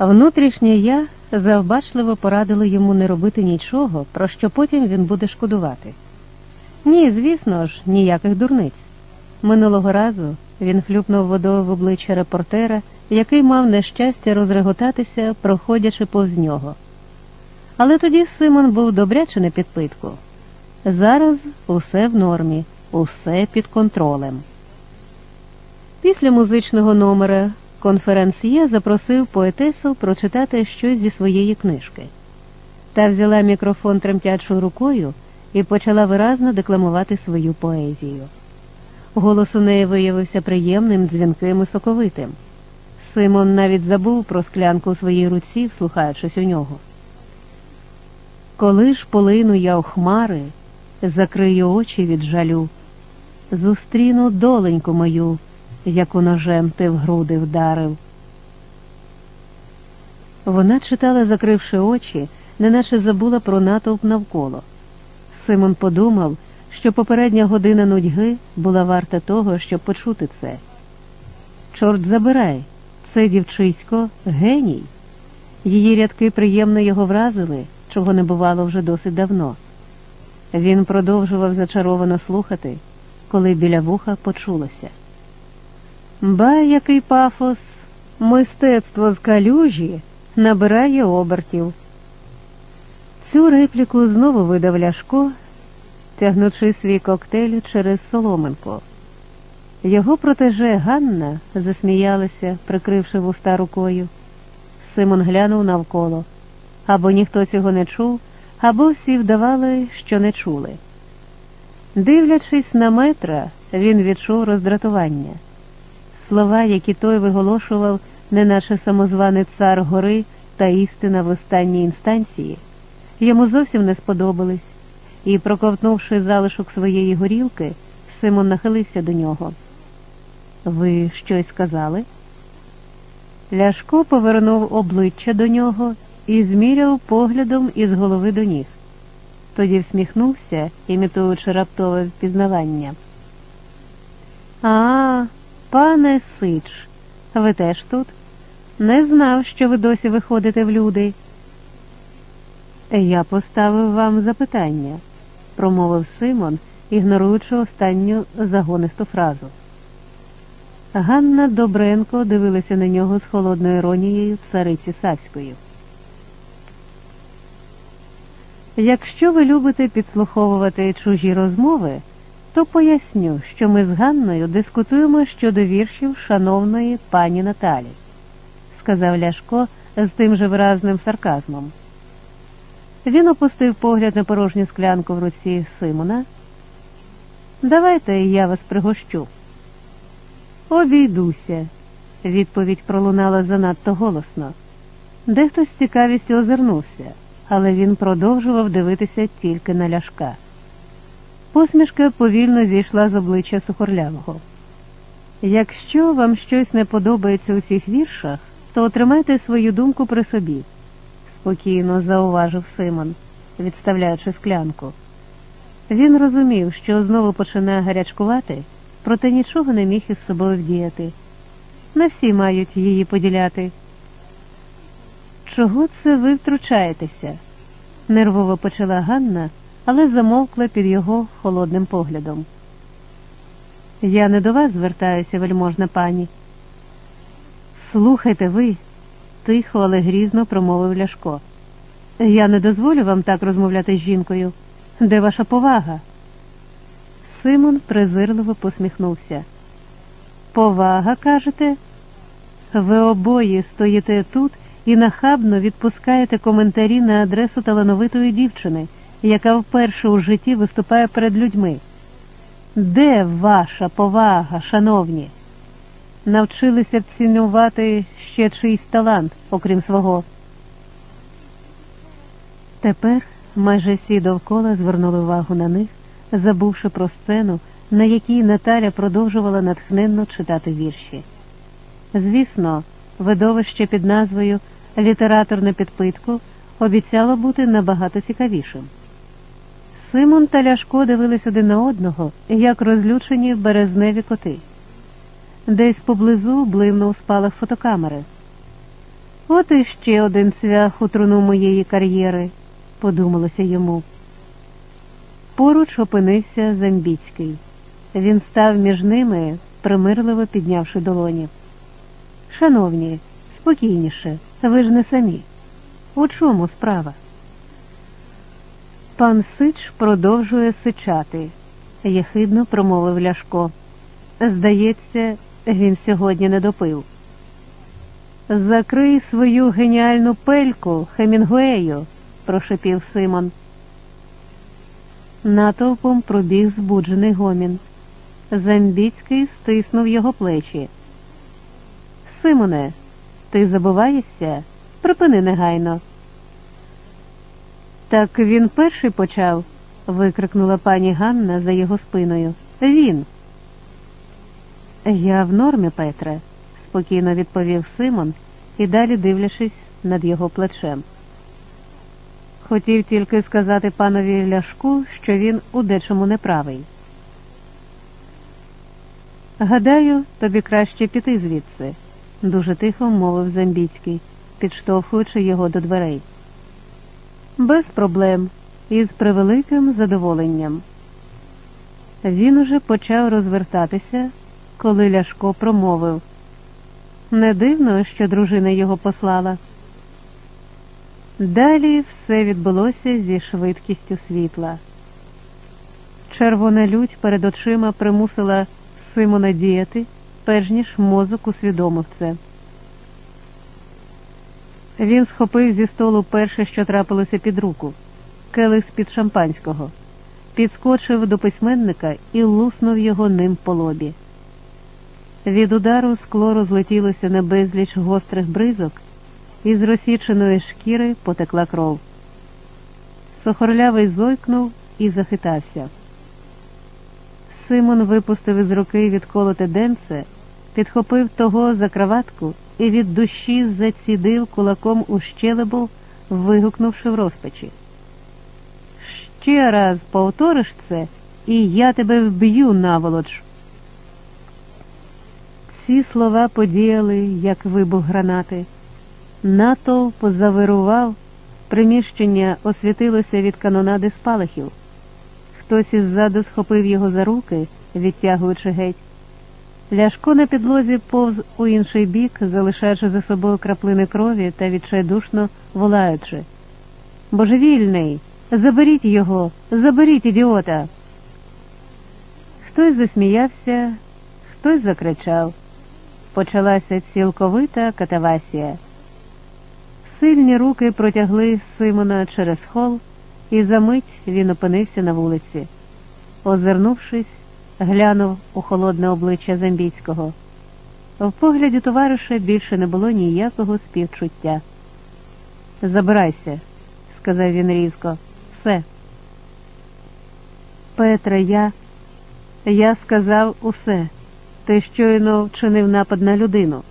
Внутрішнє я завбачливо порадило йому не робити нічого, про що потім він буде шкодувати. Ні, звісно ж, ніяких дурниць. Минулого разу він хлюпнув водою в обличчя репортера, який мав нещастя розреготатися, проходячи повз нього. Але тоді Симон був добряче на підпитку. Зараз усе в нормі, усе під контролем. Після музичного номера конференціє запросив поетесу прочитати щось зі своєї книжки. Та взяла мікрофон тремтячою рукою і почала виразно декламувати свою поезію. Голос у неї виявився приємним, дзвінким і соковитим. Симон навіть забув про склянку у своїй руці, вслухаючись у нього. Коли ж полину я у хмари, закрию очі від жалю, зустріну доленьку мою, яку ножем ти в груди вдарив. Вона читала, закривши очі, неначе забула про натовп навколо. Симон подумав, що попередня година нудьги була варта того, щоб почути це. Чорт забирай, це дівчисько геній. Її рядки приємно його вразили, чого не бувало вже досить давно. Він продовжував зачаровано слухати, коли біля вуха почулося. Ба, який пафос, мистецтво з калюжі набирає обертів. Цю репліку знову видав Ляшко, тягнучи свій коктейль через соломинку. Його протеже Ганна засміялася, прикривши вуста рукою. Симон глянув навколо. Або ніхто цього не чув, або всі вдавали, що не чули. Дивлячись на метра, він відчув роздратування. Слова, які той виголошував, неначе самозваний цар гори та істина в останній інстанції, йому зовсім не сподобались, і, проковтнувши залишок своєї горілки, Симон нахилився до нього. Ви щось сказали? Ляшко повернув обличчя до нього і зміряв поглядом із голови до ніг. Тоді всміхнувся, імітуючи раптове впізнавання. А, пане Сич, ви теж тут? Не знав, що ви досі виходите в люди. Я поставив вам запитання, промовив Симон, ігноруючи останню загонисту фразу. Ганна Добренко дивилася на нього з холодною іронією цариці Савської. Якщо ви любите підслуховувати чужі розмови, то поясню, що ми з Ганною дискутуємо щодо віршів шановної пані Наталі, сказав Ляшко з тим же виразним сарказмом. Він опустив погляд на порожню склянку в руці Симона. Давайте я вас пригощу. Обійдуся, відповідь пролунала занадто голосно. Дехто з цікавістю озирнувся, але він продовжував дивитися тільки на ляшка. Посмішка повільно зійшла з обличчя сухорлявого. Якщо вам щось не подобається у цих віршах, то отримайте свою думку при собі, спокійно зауважив Симон, відставляючи склянку. Він розумів, що знову починає гарячкувати, проте нічого не міг із собою вдіяти. Не всі мають її поділяти. Чого це ви втручаєтеся? нервово почала Ганна, але замовкла під його холодним поглядом. Я не до вас звертаюся, вельможна пані. Слухайте ви, тихо, але грізно промовив Ляшко. Я не дозволю вам так розмовляти з жінкою. Де ваша повага? Симон презирливо посміхнувся. Повага, кажете? Ви обоє стоїте тут і нахабно відпускаєте коментарі на адресу талановитої дівчини, яка вперше у житті виступає перед людьми. Де ваша повага, шановні? Навчилися б цінувати ще чийсь талант, окрім свого. Тепер майже всі довкола звернули увагу на них, забувши про сцену, на якій Наталя продовжувала натхненно читати вірші. Звісно, видовище під назвою Літератор на підпитку обіцяло бути набагато цікавішим. Симон та Ляшко дивились один на одного, як розлючені березневі коти. Десь поблизу блимнув спалах фотокамери. От і ще один цвях у труну моєї кар'єри, подумалося йому. Поруч опинився Замбіцький. Він став між ними, примирливо піднявши долоні. Шановні, спокійніше, ви ж не самі. У чому справа? Пан Сич продовжує сичати, єхидно промовив Ляшко. Здається, він сьогодні не допив. Закрий свою геніальну пельку, Хемінгуею, прошепів Симон. Натовпом пробіг збуджений гомін. Замбіцький стиснув його плечі. Симоне, ти забуваєшся? Припини негайно. Так він перший почав, викрикнула пані Ганна за його спиною. Він. Я в нормі, Петре, спокійно відповів Симон і далі дивлячись над його плечем. Хотів тільки сказати панові Ляшку, що він у дечому неправий. Гадаю, тобі краще піти звідси, дуже тихо мовив Замбіцький, підштовхуючи його до дверей. Без проблем і з превеликим задоволенням. Він уже почав розвертатися, коли Ляшко промовив не дивно, що дружина його послала. Далі все відбулося зі швидкістю світла. Червона лють перед очима примусила Симона діяти, перш ніж мозок усвідомив це. Він схопив зі столу перше, що трапилося під руку келих з під шампанського, підскочив до письменника і луснув його ним по лобі. Від удару скло розлетілося на безліч гострих бризок, і з розсіченої шкіри потекла кров. Сохорлявий зойкнув і захитався. Симон випустив із руки відколоте денце, підхопив того за краватку і від душі зацідив кулаком у щелебу, вигукнувши в розпачі. Ще раз повториш це, і я тебе вб'ю наволоч. Ці слова подіяли, як вибух гранати. Натовп завирував, приміщення освітилося від канонади спалахів. Хтось іззаду схопив його за руки, відтягуючи геть. Ляшко на підлозі повз у інший бік, залишаючи за собою краплини крові та відчайдушно волаючи. Божевільний, заберіть його, заберіть ідіота. Хтось засміявся, хтось закричав. Почалася цілковита катавасія. Сильні руки протягли Симона через хол, і за мить він опинився на вулиці. Озирнувшись, глянув у холодне обличчя Замбіцького. В погляді товариша більше не було ніякого співчуття. Забирайся, сказав він різко, все. Петре, я, я сказав усе. Ти щойно вчинив напад на людину.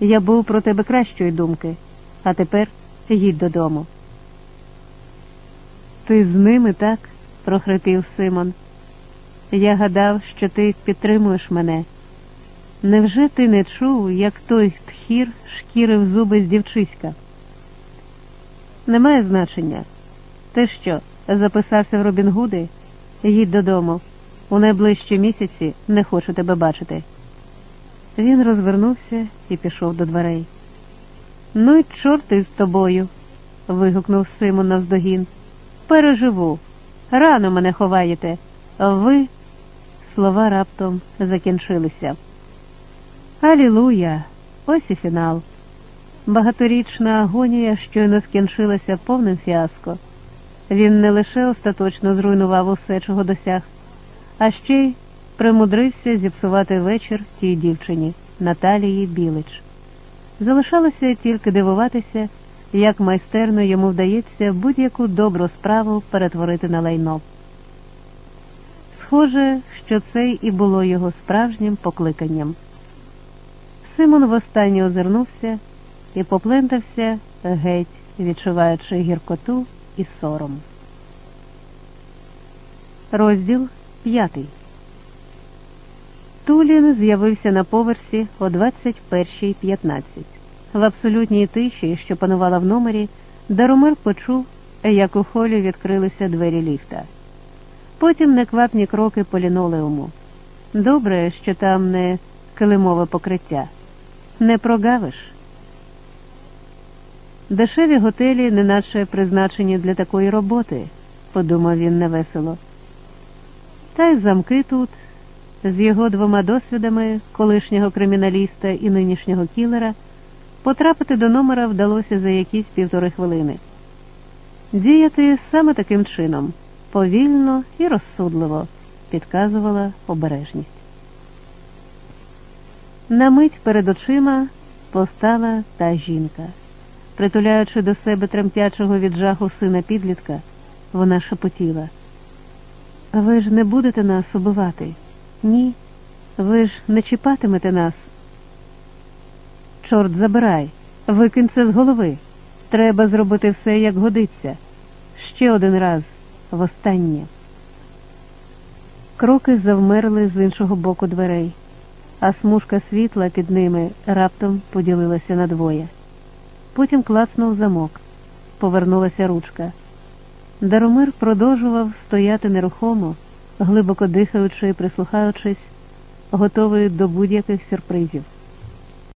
Я був про тебе кращої думки, а тепер їдь додому. Ти з ними так? прохрипів Симон. Я гадав, що ти підтримуєш мене. Невже ти не чув, як той тхір шкірив зуби з дівчиська? Немає значення. Ти що, записався в Робінгуди? Їдь додому. У найближчі місяці не хочу тебе бачити. Він розвернувся і пішов до дверей. Ну й чорти з тобою. вигукнув Симон навздогін. Переживу. Рано мене ховаєте. Ви. Слова раптом закінчилися. Алілуя! Ось і фінал. Багаторічна агонія щойно скінчилася повним фіаско. Він не лише остаточно зруйнував усе, чого досяг, а ще й примудрився зіпсувати вечір тій дівчині Наталії Білич. Залишалося тільки дивуватися, як майстерно йому вдається будь-яку добру справу перетворити на лайно. Схоже, що це і було його справжнім покликанням. Симон востаннє озирнувся і поплентався геть, відчуваючи гіркоту і сором. Розділ п'ятий Тулін з'явився на поверсі о 21.15. в абсолютній тиші, що панувала в номері, Даромир почув, як у холі відкрилися двері ліфта. Потім неквапні кроки по лінолеуму. Добре, що там не килимове покриття. Не прогавиш. Дешеві готелі, неначе призначені для такої роботи, подумав він невесело. Та й замки тут, з його двома досвідами, колишнього криміналіста і нинішнього кілера, потрапити до номера вдалося за якісь півтори хвилини. Діяти саме таким чином, повільно і розсудливо, підказувала обережність. На мить перед очима постала та жінка. Притуляючи до себе тремтячого від жаху сина підлітка, вона шепотіла. Ви ж не будете нас убивати? Ні, ви ж не чіпатимете нас. Чорт забирай, викинь це з голови. Треба зробити все, як годиться. Ще один раз, востаннє. Кроки завмерли з іншого боку дверей, а смужка світла під ними раптом поділилася на двоє. Потім клацнув замок, повернулася ручка. Даромир продовжував стояти нерухомо, глибоко дихаючи і прислухаючись, готовий до будь-яких сюрпризів.